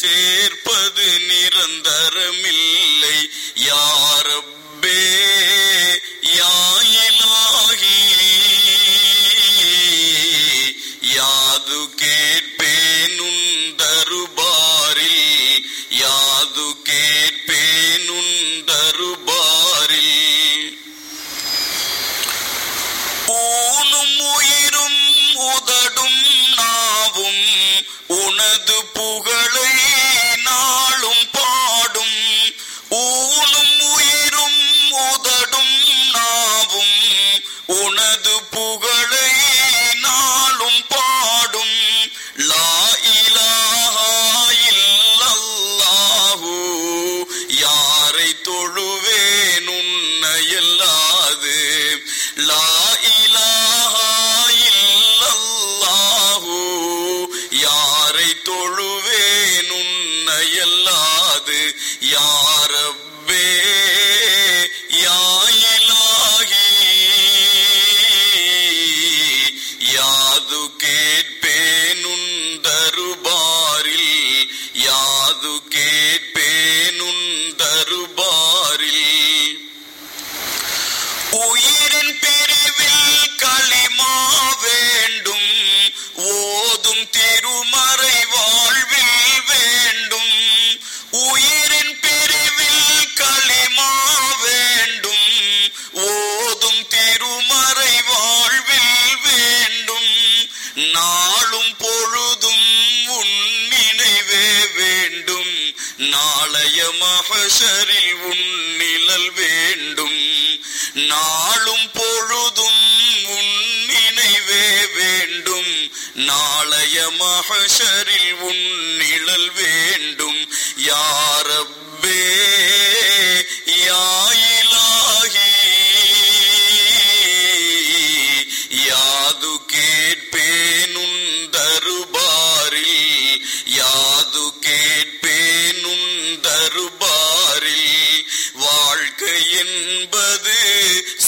சேர்ப்பது நிரந்தரமில்லை. யாரப்பே யாயிலாகி யாது கேட்பேன் உந்தருபாரில் யாது கேட்பேன் உந்தருபாரில் ஊனும் உயிரும் உதடும் நாவும் உனது புகழ் பாடும் லா இலாஹா இல்லல்லாஹு. யாரை தொழுவேன் உன்னையல்லாது லா நாளைய மகஷரில் உன் நிழல் வேண்டும். நாளும் பொழுதும் உன் நினைவே வேண்டும். நாளைய மகஷரில் உன் நிழல் வேண்டும். யாரப்பே யார்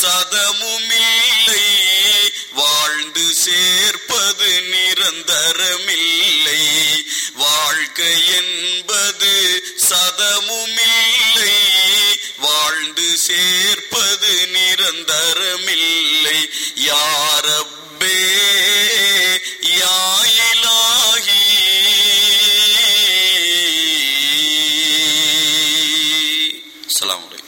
சதமுமில்லை. வாழ்ந்து சேர்ப்பது நிரந்தரமில்லை. வாழ்க்கை என்பது சதமுமில்லை. வாழ்ந்து சேர்ப்பது நிரந்தரமில்லை. யாரப்பே யாயிலாகி. அலாம்